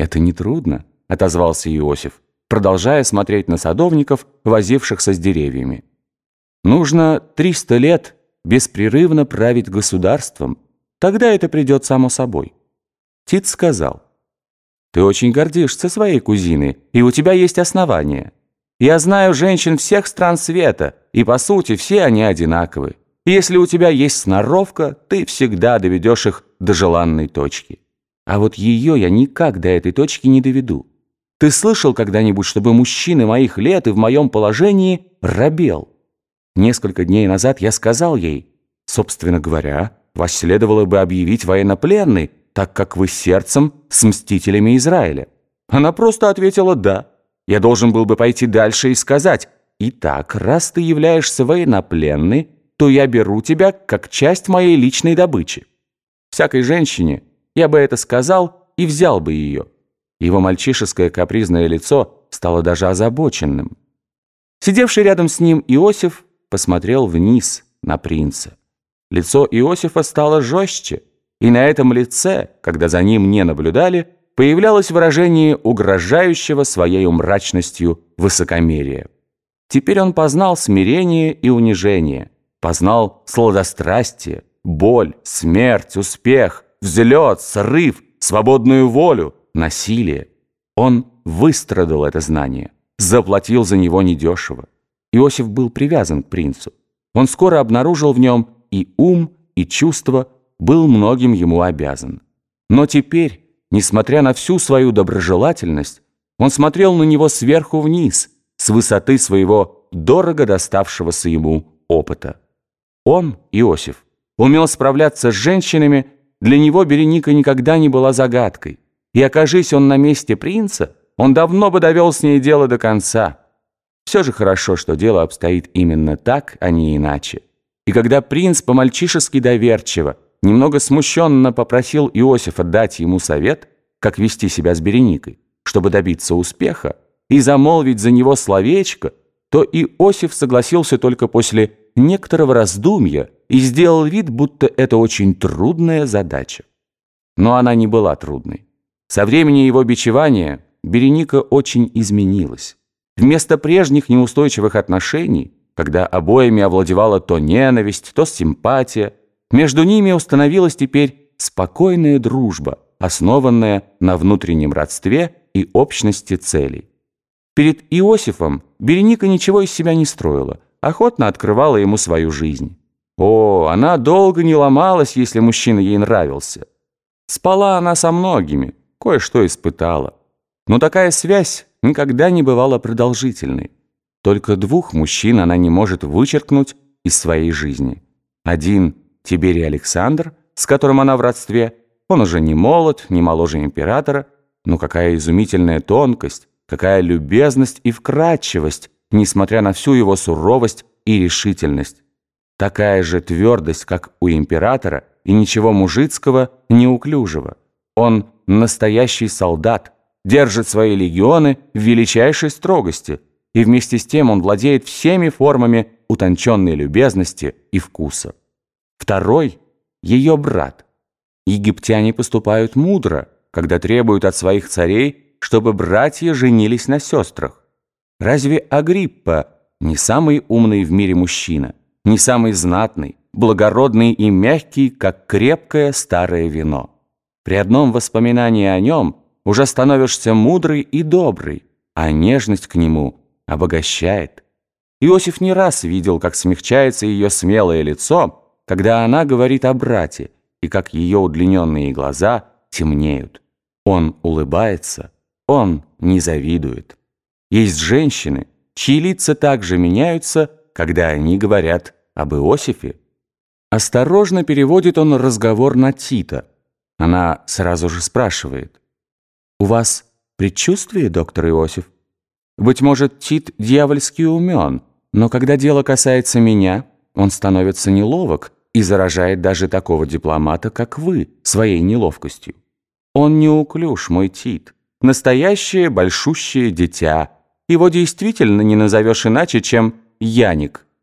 «Это нетрудно», — отозвался Иосиф, продолжая смотреть на садовников, возившихся с деревьями. «Нужно триста лет беспрерывно править государством, тогда это придет само собой». Тит сказал, «Ты очень гордишься своей кузиной, и у тебя есть основания. Я знаю женщин всех стран света, и, по сути, все они одинаковы. Если у тебя есть сноровка, ты всегда доведешь их до желанной точки. А вот ее я никак до этой точки не доведу. Ты слышал когда-нибудь, чтобы мужчина моих лет и в моем положении робел? Несколько дней назад я сказал ей, собственно говоря, вас следовало бы объявить военнопленной, так как вы сердцем с мстителями Израиля. Она просто ответила «да». Я должен был бы пойти дальше и сказать, «Итак, раз ты являешься военнопленной, то я беру тебя как часть моей личной добычи». Всякой женщине я бы это сказал и взял бы ее. Его мальчишеское капризное лицо стало даже озабоченным. Сидевший рядом с ним Иосиф посмотрел вниз на принца. Лицо Иосифа стало жестче, и на этом лице, когда за ним не наблюдали, появлялось выражение угрожающего своей мрачностью высокомерия. Теперь он познал смирение и унижение, познал сладострастие, боль, смерть, успех, взлет, срыв, свободную волю, насилие. Он выстрадал это знание, заплатил за него недешево. Иосиф был привязан к принцу. Он скоро обнаружил в нем и ум, и чувство, был многим ему обязан. Но теперь Несмотря на всю свою доброжелательность, он смотрел на него сверху вниз, с высоты своего дорого доставшегося ему опыта. Он, Иосиф, умел справляться с женщинами, для него Береника никогда не была загадкой. И окажись он на месте принца, он давно бы довел с ней дело до конца. Все же хорошо, что дело обстоит именно так, а не иначе. И когда принц по-мальчишески доверчиво, немного смущенно попросил Иосифа дать ему совет, как вести себя с Береникой, чтобы добиться успеха, и замолвить за него словечко, то Иосиф согласился только после некоторого раздумья и сделал вид, будто это очень трудная задача. Но она не была трудной. Со времени его бичевания Береника очень изменилась. Вместо прежних неустойчивых отношений, когда обоими овладевала то ненависть, то симпатия, между ними установилась теперь спокойная дружба, основанная на внутреннем родстве и общности целей. Перед Иосифом Береника ничего из себя не строила, охотно открывала ему свою жизнь. О, она долго не ломалась, если мужчина ей нравился. Спала она со многими, кое-что испытала. Но такая связь никогда не бывала продолжительной. Только двух мужчин она не может вычеркнуть из своей жизни. Один Тиберий Александр, с которым она в родстве, он уже не молод, не моложе императора, но какая изумительная тонкость, какая любезность и вкрадчивость, несмотря на всю его суровость и решительность. Такая же твердость, как у императора, и ничего мужицкого, неуклюжего. Он настоящий солдат, держит свои легионы в величайшей строгости, и вместе с тем он владеет всеми формами утонченной любезности и вкуса. Второй – ее брат. Египтяне поступают мудро, когда требуют от своих царей, чтобы братья женились на сестрах. Разве Агриппа не самый умный в мире мужчина, не самый знатный, благородный и мягкий, как крепкое старое вино? При одном воспоминании о нем уже становишься мудрый и добрый, а нежность к нему обогащает. Иосиф не раз видел, как смягчается ее смелое лицо – когда она говорит о брате, и как ее удлиненные глаза темнеют. Он улыбается, он не завидует. Есть женщины, чьи лица также меняются, когда они говорят об Иосифе. Осторожно переводит он разговор на Тита. Она сразу же спрашивает. «У вас предчувствие, доктор Иосиф? Быть может, Тит дьявольски умен, но когда дело касается меня, он становится неловок, и заражает даже такого дипломата, как вы, своей неловкостью. Он неуклюж, мой Тит, настоящее большущее дитя. Его действительно не назовешь иначе, чем Яник.